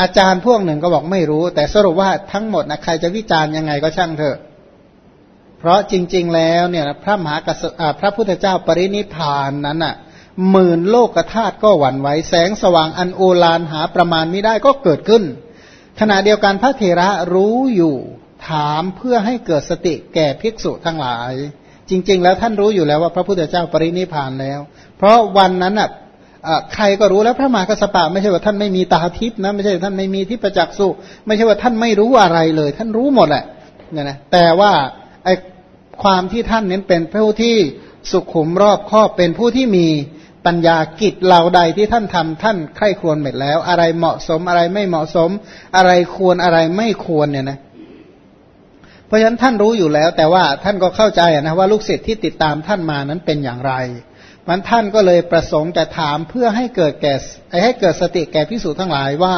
อาจารย์พวกหนึ่งก็บอกไม่รู้ แต่สรุปว่าทั้งหมดนะใครจะวิจารณ์ยังไงก็ช่างเถอะ เพราะจริง ๆ แล้วเนี่ยพระมหากษัตริย์พระพุทธเจ้าปรินิพานนั้นอะหมื่นโลกธาตุก็หวั่นไหวแสงสว่างอันโอฬารหาประมาณไม่ได้ก็เกิดขึ้น ขณะเดียวกันพระเถระรู้อยู่ถามเพื่อให้เกิดสติแก่ภิกษุทั้งหลาย จริง ๆ แล้วท่านรู้อยู่แล้วว่าพระพุทธเจ้าปรินิพานแล้ว เพราะวันนั้นอะ ใครก็รู้แล้วพระมหากระสปะ ไม่ใช่ว่าท่านไม่มีตาทิพนะไม่ใช่ท่านไม่มีทิพจักสุไม่ใช่ว่าท่านไม่รู้อะไรเลย ท่านรู้หมดแหละเนี่ยนะแต่ว่าไอความที่ท่านเน้นเป็นผู้ที่สุขุมรอบครอบเป็นผู้ที่มีปัญญากิจเหล่าใดที่ท่านทำท่านใคร่ควญเม็ดแล้ว อะไรเหมาะสมอะไรไม่เหมาะสม อะไรควรอะไรไม่ควรเนี่ยนะเพราะฉะนั้นท่านรู้อยู่แล้ว แต่ว่าท่านก็เข้าใจนะว่าลูกศิษย์ที่ติดตามท่านมานั้นเป็นอย่างไร มันท่านก็เลยประสงค์จะถามเพื่อให้เกิดแก่ให้เกิดสติแก่พิสูจน์ทั้งหลายว่า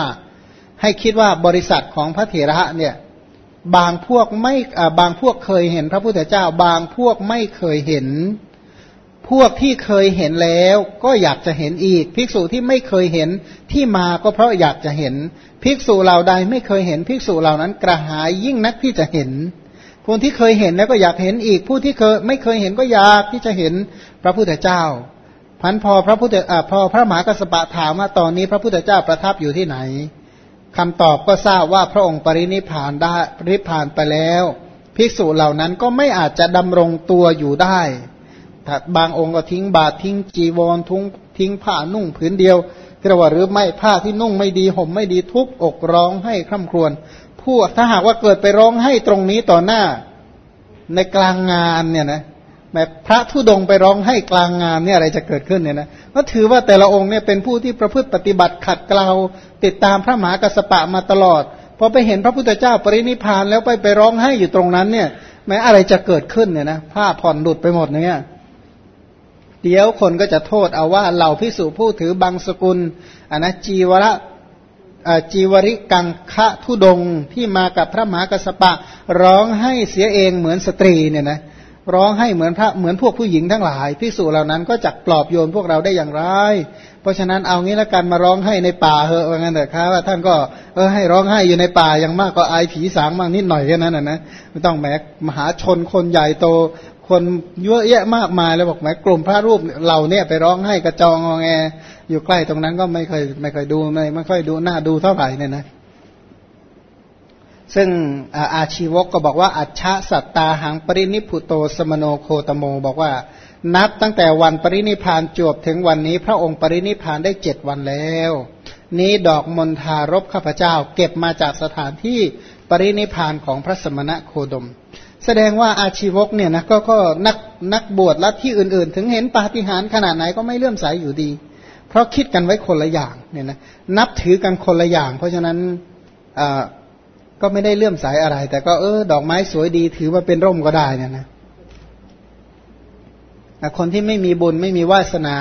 ให้คิดว่าบริษัทของพระเถระเนี่ยบางพวกไม่บางพวกเคยเห็นพระพุทธเจ้า บางพวกไม่เคยเห็น พวกที่เคยเห็นแล้วก็อยากจะเห็นอีก ภิกษุที่ไม่เคยเห็นที่มาก็เพราะอยากจะเห็น ภิกษุเหล่าใดไม่เคยเห็น ภิกษุเหล่านั้นกระหายยิ่งนักที่จะเห็น คนที่เคยเห็นแล้วก็อยากเห็นอีก ผู้ที่เคยไม่เคยเห็นก็อยากที่จะเห็นพระพุทธเจ้าพันพอพระพุทธพอพระมหากัสปะถามว่าตอนนี้พระพุทธเจ้าประทับอยู่ที่ไหนคำตอบก็ทราบว่าพระองค์ปรินิพานได้ปรินิพานไปแล้ว ภิกษุเหล่านั้นก็ไม่อาจจะดำรงตัวอยู่ได้บางองค์ก็ทิ้งบาตรทิ้งจีวรทุงทิ้งผ้านุ่งผืนเดียวกระว่าหรือไม่ผ้าที่นุ่งไม่ดีห่มไม่ดีทุบอกร้องให้คร่ำครวญ ผู้ถ้าหากว่าเกิดไปร้องให้ตรงนี้ต่อหน้า ในกลางงานเนี่ยนะแม้พระทุดงไปร้องให้กลางงานเนี่ยอะไรจะเกิดขึ้นเนี่ยนะก็ถือว่าแต่ละองค์เนี่ยเป็นผู้ที่ประพฤติปฏิบัติขัดเกลาติดตามพระมหากระสปะมาตลอดพอไปเห็นพระพุทธเจ้าปรินิพานแล้วไปไปร้องให้อยู่ตรงนั้นเนี่ยแม้อะไรจะเกิดขึ้นเนี่ยนะผ้าผ่อนหลุดไปหมดเนี่ยเดี๋ยวคนก็จะโทษเอาว่าเหล่าพิสุผู้ถือบางสกุลอันนะจีวระ จีวริกังคะทุดงที่มากับพระมหากระสปะ ร้องให้เสียเองเหมือนสตรีเนี่ยนะร้องให้เหมือนพระเหมือนพวกผู้หญิงทั้งหลายพิสูจเหล่านั้นก็จักปลอบโยนพวกเราได้อย่างไร เพราะฉะนั้นเอางี้ละกันมาร้องให้ในป่าเหอะว่างั้นเถอะครับว่าท่านก็เออให้ร้องให้อยู่ในป่าอย่างมากก็อายผีสางบ้างนิดหน่อยแค่นั้นนะนะไม่ต้องแมกมหาชนคนใหญ่โต คนเยอะแยะมากมายแล้วบอกแมกกลุ่มพระรูปเราเนี่ยไปร้องให้กระจองงอแง อยู่ใกล้ตรงนั้นก็ไม่เคยไม่เคยดูไม่ไม่ค่อยดูหน้าดูเท่าไหร่เนี่ยนะซึ่งอาชีวกก็บอกว่า อัจฉสัตตาหังปรินิพุโตสมโนโคตโม บอกว่า นับตั้งแต่วันปรินิพานจวบถึงวันนี้ พระองค์ปรินิพานได้เจ็ดวันแล้ว นี้ดอกมณฑารบข้าพเจ้า เก็บมาจากสถานที่ปรินิพานของพระสมณะโคดม แสดงว่าอาชีวกเนี่ยนะก็ก็นักนักบวชลัทธิอื่น ๆ ถึงเห็นปาฏิหาริย์ขนาดไหนก็ไม่เลื่อมใสยอยู่ดี ราะคิดกันไว้คนละอย่างเนี่ยนะนับถือกันคนละอย่าง เพราะฉะนั้นก็ไม่ได้เลื่อมสายอะไร แต่ก็เออดอกไม้สวยดีถือว่าเป็นร่มก็ได้เนี่ยนะคนที่ไม่มีบุญไม่มีวาสนา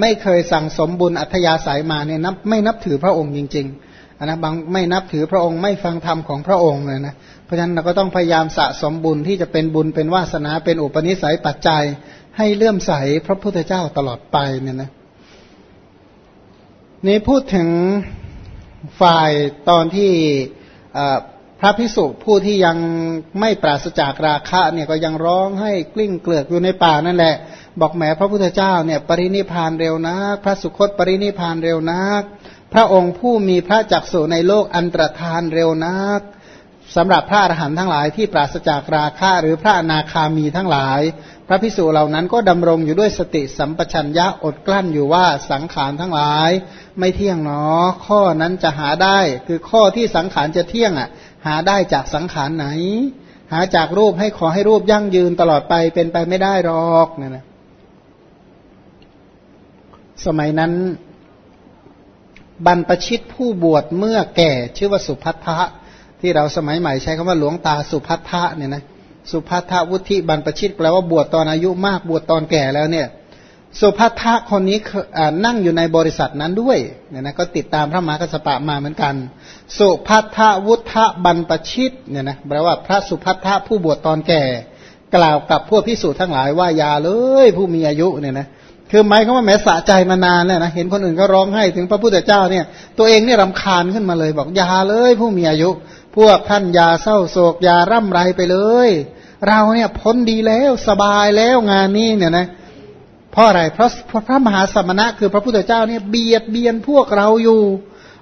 ไม่เคยสั่งสมบุญอัธยาศัยมาเนี่ยนับไม่นับถือพระองค์จริงๆนะบางไม่นับถือพระองค์ไม่ฟังธรรมของพระองค์เลยนะเพราะฉะนั้นเราก็ต้องพยายามสะสมบุญที่จะเป็นบุญเป็นวาสนาเป็นอุปนิสัยปัจจัย ให้เลื่อมใสพระพุทธเจ้าตลอดไปเนี่ยนะ นี้พูดถึงฝ่ายตอนที่พระพิสุผู้ที่ยังไม่ปราศจากราคะเนี่ยก็ยังร้องให้กลิ้งเกลือกอยู่ในป่านั่นแหละ บอกแหมพระพุทธเจ้าเนี่ยปรินิพานเร็วนักพระสุคตปรินิพานเร็วนักพระองค์ผู้มีพระจักสุในโลกอันตรธานเร็วนัก สำหรับพระอรหันต์ทั้งหลายที่ปราศจากราคะหรือพระอนาคามีทั้งหลาย พระพิสุเหล่านั้นก็ดำรงอยู่ด้วยสติสัมปชัญญะอดกลั้นอยู่ว่าสังขารทั้งหลาย ไม่เที่ยงเนาะข้อนั้นจะหาได้ คือข้อที่สังขารจะเที่ยงอะ หาได้จากสังขารไหน หาจากรูปให้ขอให้รูปยั่งยืนตลอดไปเป็นไปไม่ได้หรอกเนี่ยนะสมัยนั้นบรรพชิตผู้บวชเมื่อแก่ชื่อว่าสุพัทธะ ที่เราสมัยใหม่ใช้คำว่าหลวงตาสุพัทธะเนี่ยนะสุพัทธวุฒิบรรพชิตแปลว่าบวชตอนอายุมากบวชตอนแก่แล้วเนี่ยสุพัทธะคนนี้นั่งอยู่ในบริษัทนั้นด้วยเนี่ยนะก็ติดตามพระมหากษัตริย์มาเหมือนกัน สุพัทธวุฒบรรพชิตเนี่ยนะแปลว่าพระสุพัทธะผู้บวชตอนแก่ กล่าวกับพวกพิสูจน์ทั้งหลายว่ายาเลยผู้มีอายุเนี่ยนะคือหมายเขาว่าแม้สะใจมานานแล้วนะเห็นคนอื่นก็ร้องให้ถึงพระพุทธเจ้าเนี่ยตัวเองเนี่ยรำคาญขึ้นมาเลยบอกยาเลยผู้มีอายุ พวกท่านอย่าเศร้าโศกอย่าร่ำไรไปเลย เราเนี่ยพ้นดีแล้วสบายแล้วงานนี้เนี่ยนะเพราะอะไรเพราะพระมหาสมณะคือพระพุทธเจ้าเนี่ยเบียดเบียนพวกเราอยู่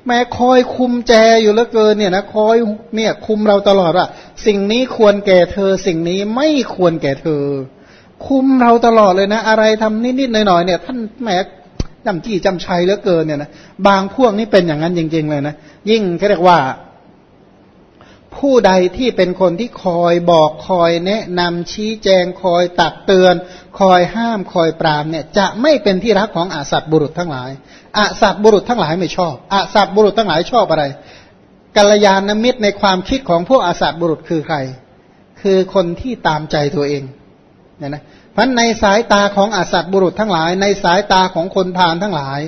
แม้คอยคุมแจอยู่เหลือเกินเนี่ยนะคอยเนี่ยคุมเราตลอดว่าสิ่งนี้ควรแก่เธอ สิ่งนี้ไม่ควรแก่เธอ คุมเราตลอดเลยนะ อะไรทำนิดๆหน่อยๆเนี่ย ท่านแหมจำจี้จำชัยเหลือเกินเนี่ยนะบางพวกนี่เป็นอย่างนั้นจริง ๆ เลยนะยิ่งเขาเรียกว่า ผู้ใดที่เป็นคนที่คอยบอกคอยแนะนำชี้แจงคอยตักเตือน คอยห้ามคอยปรามเนี่ยจะไม่เป็นที่รักของอาสัตบุรุษทั้งหลายอาสัตบุรุษทั้งหลายไม่ชอบอาสัตบุรุษทั้งหลายชอบอะไรกัลยาณมิตรในความคิดของพวกอาสัตบุรุษคือใคร คือคนที่ตามใจตัวเองเนี่ยนะพันในสายตาของอาสัตบุรุษทั้งหลาย ในสายตาของคนพาลทั้งหลาย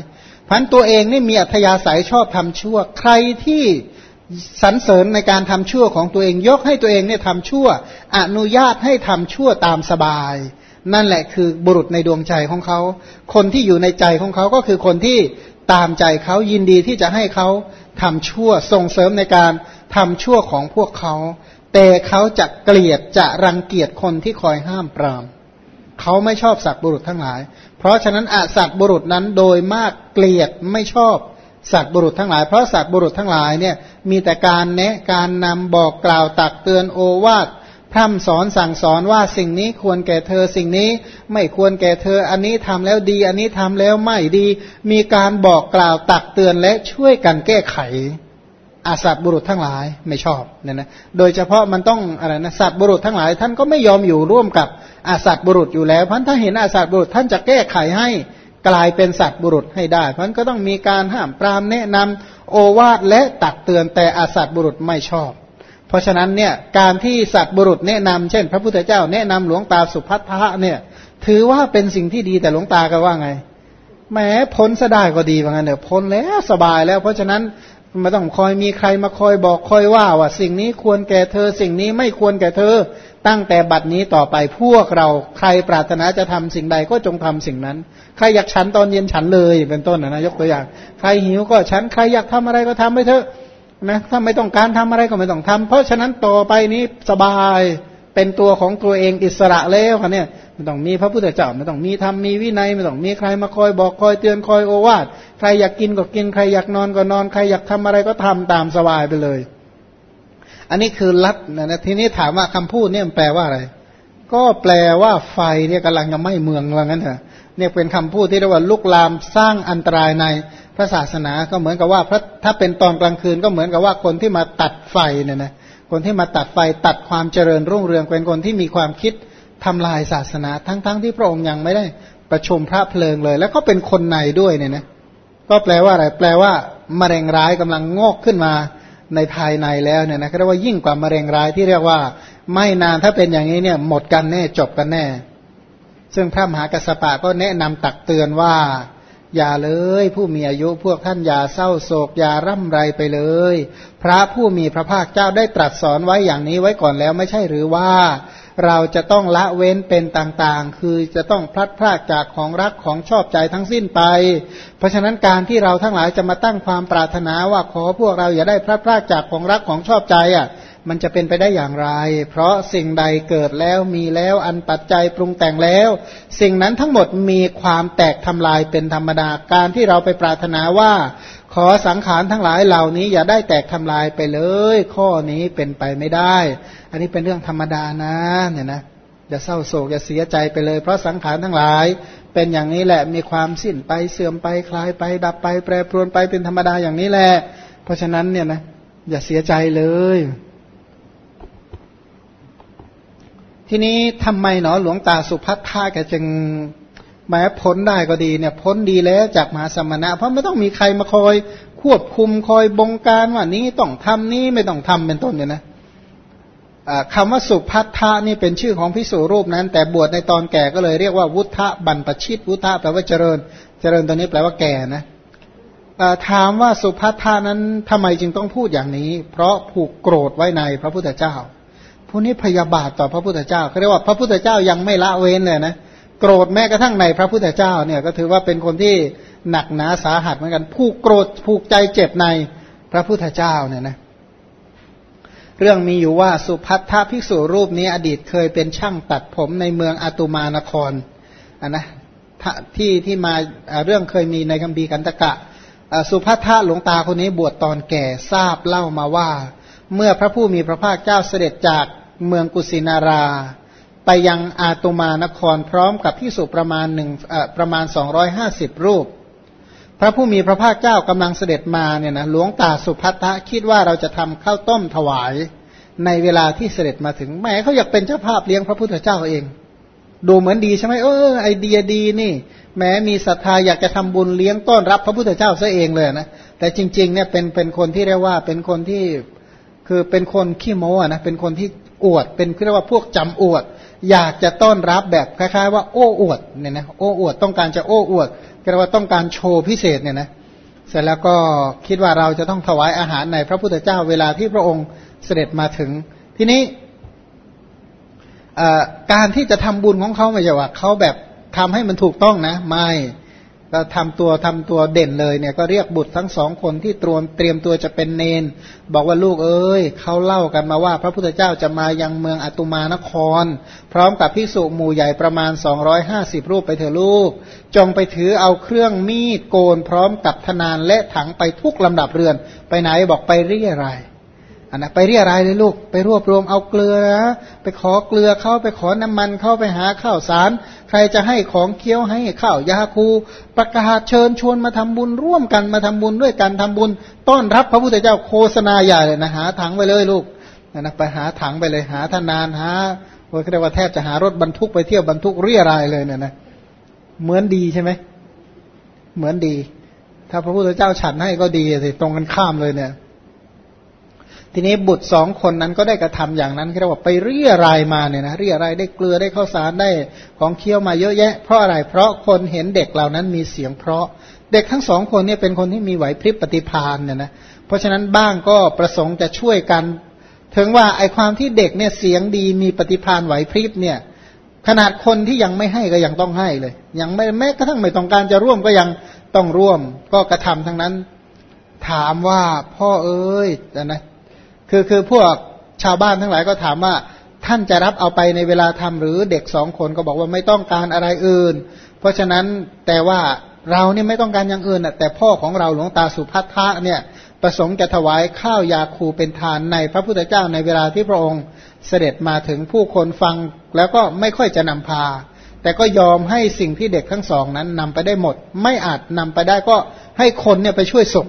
พันตัวเองนี่มีอัธยาศัยชอบทำชั่ว ใครที่ สรรเสริญในการทำชั่วของตัวเองยกให้ตัวเองเนี่ยทำชั่ว อนุญาตให้ทำชั่วตามสบาย นั่นแหละคือบุรุษในดวงใจของเขา คนที่อยู่ในใจของเขาก็คือคนที่ตามใจเขายินดีที่จะให้เขาทำชั่วส่งเสริมในการทำชั่วของพวกเขา แต่เขาจะเกลียดจะรังเกียจคนที่คอยห้ามปราม เขาไม่ชอบสัตว์บุรุษทั้งหลาย เพราะฉะนั้นอสัตว์บุรุษนั้นโดยมากเกลียดไม่ชอบสัตว์บุรุษทั้งหลาย เพราะสัตว์บุรุษทั้งหลายเนี่ย มีแต่การแนะการนำบอกกล่าวตักเตือนโอวาทพร่ำสอนสั่งสอนว่าสิ่งนี้ควรแก่เธอสิ่งนี้ไม่ควรแก่เธออันนี้ทำแล้วดี อันนี้ทำแล้วไม่ดี มีการบอกกล่าวตักเตือนและช่วยกันแก้ไข อาสัตบุรุษทั้งหลายไม่ชอบเนี่ยนะโดยเฉพาะมันต้องอะไรนะสัตว์บุรุษทั้งหลาย ท่านก็ไม่ยอมอยู่ร่วมกับอาสัตบุรุษอยู่แล้วเพราะถ้าเห็นอาสัตบุรุษท่านจะแก้ไขให้กลายเป็นสัตว์บุรุษให้ได้ เพราะนั้นก็ต้องมีการห้ามปรามแนะนำ โอวาทและตักเตือนแต่อาสัตบุรุษไม่ชอบ เพราะฉะนั้นเนี่ยการที่สัตว์บุรุษแนะนำเช่น พระพุทธเจ้าแนะนำหลวงตาสุพัทธะเนี่ย ถือว่าเป็นสิ่งที่ดีแต่หลวงตาก็ว่าไงแม้พ้นสได้ก็ดีว่างั้นเถอะพ้นแล้วสบายแล้ว เพราะฉะนั้นไม่ต้องคอยมีใครมาคอยบอกคอยว่าว่าสิ่งนี้ควรแก่เธอ สิ่งนี้ไม่ควรแก่เธอ ตั้งแต่บัดนี้ต่อไปพวกเราใครปรารถนาจะทำสิ่งใดก็จงทำสิ่งนั้น ใครอยากฉันตอนเย็นฉันเลยเป็นต้นนะยกตัวอย่าง ใครหิวก็ฉันใครอยากทำอะไรก็ทำไปเถอะนะถ้าไม่ต้องการทำอะไรก็ไม่ต้องทำเพราะฉะนั้นต่อไปนี้สบายเป็นตัวของตัวเองอิสระแล้วค่ะเนี่ยไม่ต้องมีพระพุทธเจ้าไม่ต้องมีธรรมมีวินัยไม่ต้องมีใครมาคอยบอกคอยเตือนคอยโอวาทใครอยากกินก็กินใครอยากนอนก็นอน ใครอยากทำอะไรก็ทำตามสบายไปเลย อันนี้คือลัดนะทีนี้ถามว่าคำพูดเนี่ยแปลว่าอะไร ก็แปลว่าไฟเนี่ยกำลังจะไหม้เมืองว่างั้นเถอะเนี่ยเป็นคำพูดที่เรียกว่าลุกลามสร้างอันตรายในพระศาสนาก็เหมือนกับว่าถ้าเป็นตอนกลางคืนก็เหมือนกับว่าคนที่มาตัดไฟเนี่ยนะคนที่มาตัดไฟตัดความเจริญรุ่งเรืองเป็นคนที่มีความคิดทำลายศาสนา ทั้งๆทที่พระองค์ยังไม่ได้ประชุมพระเพลิงเลย แล้วก็เป็นคนในด้วยเนี่ยนะก็แปลว่าอะไรแปลว่ามะเร็งร้ายกำลังงอกขึ้นมา ในภายในแล้วเนี่ยนะเรียกว่ายิ่งกว่ามะเร็งร้ายที่เรียกว่า ไม่นานถ้าเป็นอย่างนี้เนี่ยหมดกันแน่จบกันแน่ ซึ่งพระมหากัสสปะก็แนะนำตักเตือนว่า อย่าเลยผู้มีอายุพวกท่านอย่าเศร้าโศกอย่าร่ำไรไปเลย พระผู้มีพระภาคเจ้าได้ตรัสสอนไว้อย่างนี้ไว้ก่อนแล้วไม่ใช่หรือว่า เราจะต้องละเว้นเป็นต่างๆ คือจะต้องพลัดพรากจากของรักของชอบใจทั้งสิ้นไป เพราะฉะนั้นการที่เราทั้งหลายจะมาตั้งความปรารถนาว่าขอพวกเราอย่าได้พลัดพรากจากของรักของชอบใจอะ มันจะเป็นไปได้อย่างไร เพราะสิ่งใดเกิดแล้วมีแล้วอันปัจจัยปรุงแต่งแล้ว สิ่งนั้นทั้งหมดมีความแตกทำลายเป็นธรรมดา การที่เราไปปรารถนาว่า ขอสังขารทั้งหลายเหล่านี้อย่าได้แตกทำลายไปเลย ข้อนี้เป็นไปไม่ได้ อันนี้เป็นเรื่องธรรมดานะเนี่ยนะอย่าเศร้าโศกอย่าเสียใจไปเลย เพราะสังขารทั้งหลาย เป็นอย่างนี้แหละมีความสิ้นไปเสื่อมไปคลายไป ดับไป แปรปรวนไปเป็นธรรมดาอย่างนี้แหละ เพราะฉะนั้นเนี่ยนะอย่าเสียใจเลย ทีนี้ทำไมเนาะหลวงตาสุพัฒนาแกจึง แม้พ้นได้ก็ดีเนี่ยพ้นดีแล้วจากมหาสมณะ เพราะไม่ต้องมีใครมาคอยควบคุมคอยบงการว่านี้ต้องทำนี้ไม่ต้องทำเป็นต้นเนี่ยนะคำว่าสุพัทธะนี่เป็นชื่อของพิสูรูปนั้น แต่บวชในตอนแก่ก็เลยเรียกว่าวุฒะบันปชิต วุฒะแปลว่าเจริญ เจริญตัวนี้แปลว่าแก่นะถามว่าสุพัทธานั้นทำไมจึงต้องพูดอย่างนี้ เพราะผูกโกรธไว้ในพระพุทธเจ้า ผู้นี้พยาบาทต่อพระพุทธเจ้าเขาเรียกว่าพระพุทธเจ้ายังไม่ละเว้นเลยนะ โกรธแม้กระทั่งในพระพุทธเจ้าเนี่ยก็ถือว่าเป็นคนที่หนักหนาสาหัสเหมือนกัน ผูกโกรธผูกใจเจ็บในพระพุทธเจ้าเนี่ยนะเรื่องมีอยู่ว่าสุพัทธภิกษุรูปนี้อดีตเคยเป็นช่างตัดผมในเมืองอาตุมานครอะนะที่ที่มาเรื่องเคยมีในคัมภีร์กันตะกะ สุภัททะหลวงตาคนนี้บวชตอนแก่ทราบเล่ามาว่า เมื่อพระผู้มีพระภาคเจ้าเสด็จจากเมืองกุสินารา ไปยังอาตุมานครพร้อมกับพิสุประมาณหนึ่งประมาณสองร้อยห้าสิบรูป พระผู้มีพระภาคเจ้ากำลังเสด็จมาเนี่ยนะหลวงตาสุภัททะคิดว่าเราจะทำข้าวต้มถวายในเวลาที่เสด็จมาถึงแม้เขาอยากเป็นเจ้าภาพเลี้ยงพระพุทธเจ้าเอง ดูเหมือนดีใช่ไหมเออไอเดียดีนี่ แม้มีศรัทธาอยากจะทำบุญเลี้ยงต้อนรับพระพุทธเจ้าซะเองเลยนะแต่จริงๆเนี่ยเป็นเป็นคนที่เรียกว่าเป็นคนที่คือเป็นคนขี้โม้นะเป็นคนที่อวด เป็นเรียกว่าพวกจำอวด อยากจะต้อนรับแบบคล้ายๆว่าโอ้อวดเนี่ยนะโอ้อวดต้องการจะโอ้อวดเรียกว่าต้องการโชว์พิเศษเนี่ยนะเสร็จแล้วก็คิดว่าเราจะต้องถวายอาหารในพระพุทธเจ้าเวลาที่พระองค์เสด็จมาถึง ทีนี้การที่จะทำบุญของเขาไม่ใช่ว่าเขาแบบทำให้มันถูกต้องนะ ไม่ ก็ทำตัวทำตัวเด่นเลยเนี่ยก็เรียกบุตรทั้งสองคนที่ตรวมเตรียมตัวจะเป็นเนน บอกว่าลูกเอ้ยเขาเล่ากันมาว่า พระพุทธเจ้าจะมายังเมืองอตุมานคร พร้อมกับพิสุหมู่ใหญ่ประมาณ 250 รูปไปเถอะลูก จงไปถือเอาเครื่องมีดโกน พร้อมกับธนานและถังไปทุกลำดับเรือน ไปไหนบอกไปเรียอะไรอันนะไปเรียรายเลยลูก ไปรวบรวมเอาเกลือนะไปขอเกลือเข้าไปขอน้ำมันเข้าไปหาข้าวสาร ใครจะให้ของเคี้ยวให้ข้าวยาคู ประกาศเชิญชวนมาทำบุญร่วมกันมาทำบุญด้วยกันทำบุญ ต้อนรับพระพุทธเจ้าโฆษณาใหญ่เลยนะหาถังไปเลยลูกนะไปหาถังไปเลยหาทนานหาว่าเรียกว่าแทบจะหารถบรรทุกไปเที่ยวบรรทุกเรียรายเลยเนี่ยนะเหมือนดีใช่ไหมเหมือนดี ถ้าพระพุทธเจ้าฉันให้ก็ดีสิตรงกันข้ามเลยเนี่ย ทีนี้บุตรสองคนนั้นก็ได้กระทำอย่างนั้นเรียกว่าไปเรียรายมาเนี่ยนะเรียรายได้เกลือได้ข้าวสารได้ของเคี้ยวมาเยอะแยะ เพราะอะไรเพราะคนเห็นเด็กเหล่านั้นมีเสียงเพราะเด็กทั้งสองคนเนี่ยเป็นคนที่มีไหวพริบปฏิภาณเนี่ยนะเพราะฉะนั้นบ้างก็ประสงค์จะช่วยกัน ถึงว่าไอความที่เด็กเนี่ยเสียงดีมีปฏิภาณไหวพริบเนี่ยขนาดคนที่ยังไม่ให้ก็ยังต้องให้เลย ยังไม่แม้กระทั่งไม่ต้องการจะร่วมก็ยังต้องร่วม ก็กระทำทั้งนั้น ถามว่าพ่อเอ้ยนะ คือคือพวกชาวบ้านทั้งหลายก็ถามว่าท่านจะรับเอาไปในเวลาทำหรือเด็กสองคนก็บอกว่าไม่ต้องการอะไรอื่น เพราะฉะนั้นแต่ว่าเราเนี่ยไม่ต้องการอย่างอื่นแต่พ่อของเราหลวงตาสุภัททะเนี่ยประสงค์จะถวายข้าวยาคูเป็นทานในพระพุทธเจ้าในเวลาที่พระองค์เสด็จมาถึงผู้คนฟังแล้วก็ไม่ค่อยจะนำพา แต่ก็ยอมให้สิ่งที่เด็กทั้งสองนั้นนำไปได้หมด ไม่อาจนำไปได้ก็ให้คนเนี่ยไปช่วยส่ง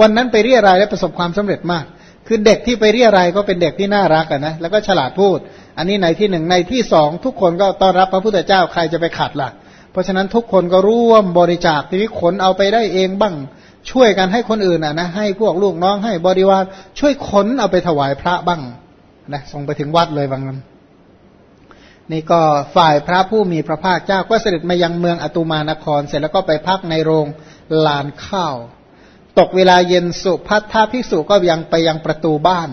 วันนั้นไปเรียรายและประสบความสำเร็จมาก คือเด็กที่ไปเรียอะไรก็เป็นเด็กที่น่ารักอะนะแล้วก็ฉลาดพูด อันนี้ในที่หนึ่งในที่สองทุกคนก็ต้อนรับพระพุทธเจ้าใครจะไปขัดล่ะ เพราะฉะนั้นทุกคนก็ร่วมบริจาคทีนี้ขนเอาไปได้เองบ้างช่วยกันให้คนอื่นอะนะให้พวกลูกน้องให้บริวารช่วยขนเอาไปถวายพระบ้างนะส่งไปถึงวัดเลยบางนั้นนี่ก็ฝ่ายพระผู้มีพระภาคเจ้าก็เสด็จมายังเมืองอตุมานคร เสร็จแล้วก็ไปพักในโรงลานข้าว ตกเวลาเย็นสุพัทธาภิกษุก็ยังไปยังประตูบ้าน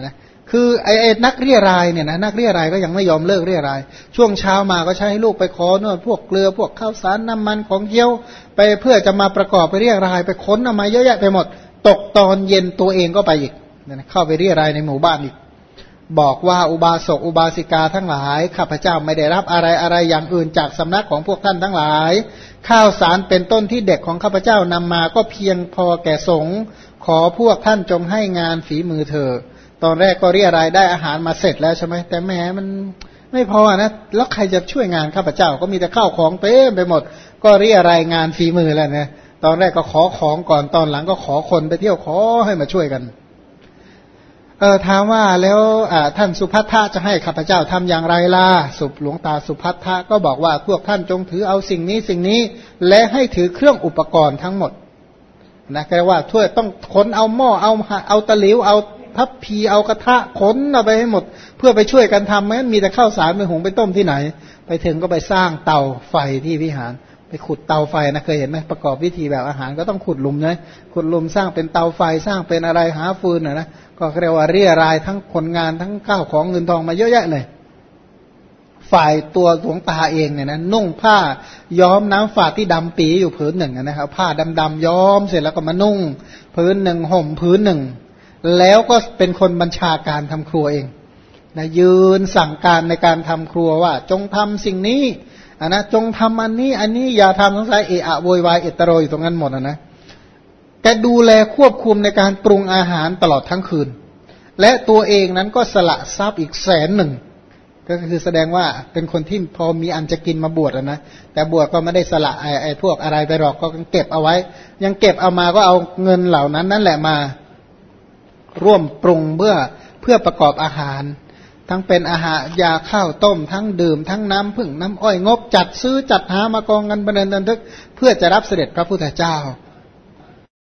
นะคือไอ้นักเรียรายเนี่ยนะนักเรียรายก็ยังไม่ยอมเลิกเรียราย ช่วงเช้ามาก็ใช้ให้ลูกไปขอนวดพวกเกลือพวกข้าวสารน้ำมันของเยี่ยวไปเพื่อจะมาประกอบไปเรียราย ไปค้นออกมาเยอะแยะไปหมด ตกตอนเย็นตัวเองก็ไปอีกนะเข้าไปเรียรายในหมู่บ้านอีก บอกว่าอุบาสกอุบาสิกาทั้งหลายข้าพเจ้าไม่ได้รับอะไรอะไรอย่างอื่นจากสำนักของพวกท่านทั้งหลาย ข้าวสารเป็นต้นที่เด็กของข้าพเจ้านำมาก็เพียงพอแก่สงขอพวกท่านจงให้งานฝีมือเธอ ตอนแรกก็เรียรายได้อาหารมาเสร็จแล้วใช่ไหมแต่แม้มันไม่พอนะแล้วใครจะช่วยงานข้าพเจ้าก็มีแต่ข้าวของเต็มไปหมด ก็เรียรายงานฝีมือแล้วนะตอนแรกก็ขอของก่อนตอนหลังก็ขอคนไปเที่ยวขอให้มาช่วยกัน เออถามว่าแล้วท่านสุพัทธะจะให้ข้าพเจ้าทำอย่างไรล่ะสุหลวงตาสุพัทธะก็บอกว่าพวกท่านจงถือเอาสิ่งนี้สิ่งนี้ และให้ถือเครื่องอุปกรณ์ทั้งหมดนะแปลว่าถ้วยต้องขนเอาหม้อเอาเอาตะหลิวเอาทัพพีเอากระทะขนเอาไปให้หมด เพื่อไปช่วยกันทำแม้มีแต่ข้าวสารไปหุงไปต้มที่ไหน ไปถึงก็ไปสร้างเตาไฟที่วิหาร ไปขุดเตาไฟนะเคยเห็นไหมประกอบวิธีแบบอาหารก็ต้องขุดหลุมนะขุดหลุมสร้างเป็นเตาไฟสร้างเป็นอะไรหาฟืนนะนะ ก็เรียกว่าเรียรายทั้งคนงานทั้งข้าวของเงินทองมาเยอะแยะเลย ฝ่ายตัวหลวงตาเองเนี่ยนะนุ่งผ้าย้อมน้ำฝาดที่ดำปีอยู่ผืนหนึ่งนะครับ ผ้าดำๆย้อมเสร็จแล้วก็มานุ่งผืนหนึ่งห่มผืนหนึ่ง แล้วก็เป็นคนบัญชาการทำครัวเองนะยืนสั่งการในการทำครัวว่า จงทำสิ่งนี้อันนะจงทำอันนี้ อันนี้อย่าทำสงสัยเอะอะโวยวายเอตโรอยู่ตรงนั้นหมดนะนะ แกดูแลควบคุมในการปรุงอาหารตลอดทั้งคืน และตัวเองนั้นก็สละทรัพย์อีกแสนหนึ่ง ก็คือแสดงว่าเป็นคนที่พอมีอันจะกินมาบวชนะ แต่บวชก็ไม่ได้สละไอ้ไอพวกอะไรไปหรอกก็เก็บเอาไว้ ยังเก็บเอามาก็เอาเงินเหล่านั้นนั่นแหละมา ร่วมปรุงเพื่อเพื่อประกอบอาหาร ทั้งเป็นอาหารยาข้าวต้ม ทั้งดื่มทั้งน้ำผึ้งน้ำอ้อยงบจัดซื้อจัดหามากองกันบันเดินทึก เพื่อจะรับเสด็จพระพุทธเจ้า